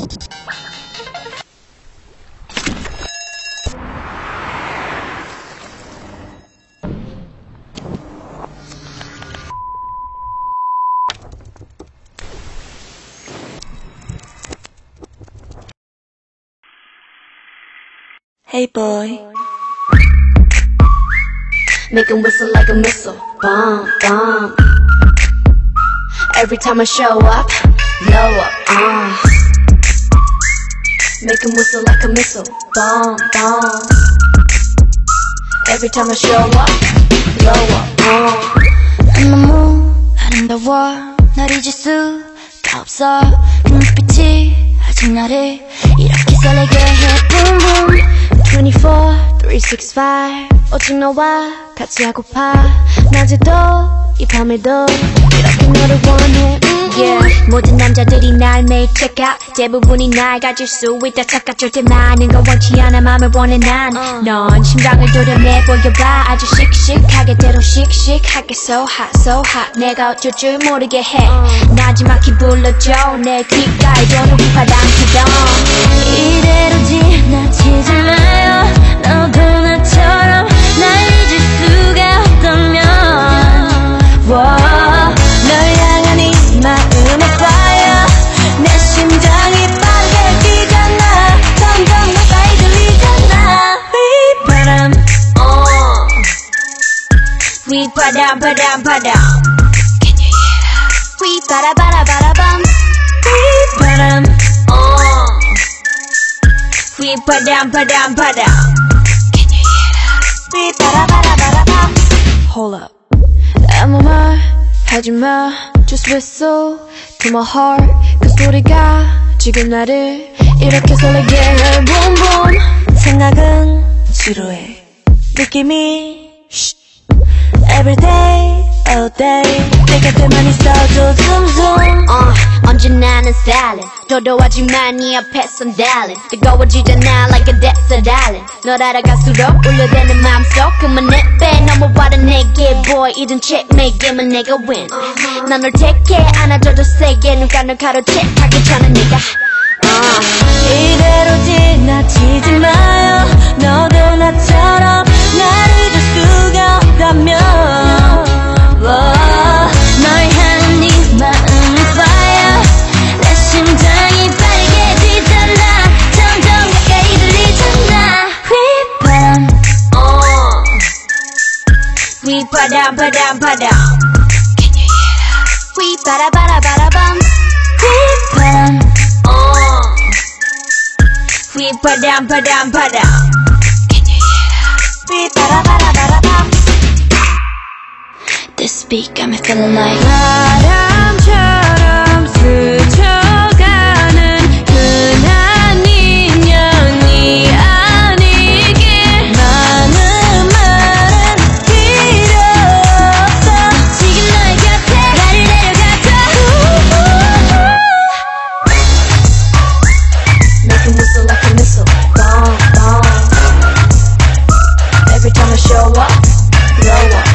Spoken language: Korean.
Hey boy. Make him whistle like a missile. Bomb, bomb. Every time I show up, blow up. Uh. Make him whistle like a missile. Bomb, bomb. Every time I show up, blow up. Uh. 너무 아름다워 날 잊을 수가 없어 눈빛이 아직 나를 이렇게 설레게 해 Boom boom 24, 365 오직 너와 같이 하고파 낮에도 이 밤에도 이렇게 너를 원해 음, 모든 남자들이 날 매일 check out. 대부분이 날 가질 수 있다 착각 절대 많은 건 원치 않아 맘을 원해. 난넌 심장을 도려내 보여봐. 아주 씩씩하게 대로 씩씩하게 so hot so hot. 내가 어쩔 줄 모르게 해. 나지막히 불러줘. 내 귓가에 도는 바람 기동 이대로 지나치지 마 바람 바람 바람 Can you hear that? 휘바라바라바라밤 휘바람 어. 휘바람 바람 바람 Can you hear that? 휘바라바라바라밤 Hold up. 아무 말 하지마 Just whistle to my heart 그 소리가 지금 나를 이렇게 설레게 해 Boom boom 생각은 지루해. 느낌이 Every day, all day. 내 곁에만 있어도 zoom zoom. 어, 언제나 는 stylin 도도하지만 네 앞에선 darling 뜨거워지잖아 like a desert island. 널 알아갈수록 울려대는 맘속. 그만 내빼 넘어와라 내게 boy. 이젠 checkmate 게임은 내가 win. 난널 택해 안아줘도 세게 눈가 널 가로채. 다 괜찮아 네가. 어. 이대로 지나치지 마 휘바람 바람 바람 Can you hear that? 휘바라바라바라밤 휘바람 어. 휘바람 바람 바람 Can you hear that? 휘바라바라바라밤 This beat got me feeling like 바람 show up, blow up.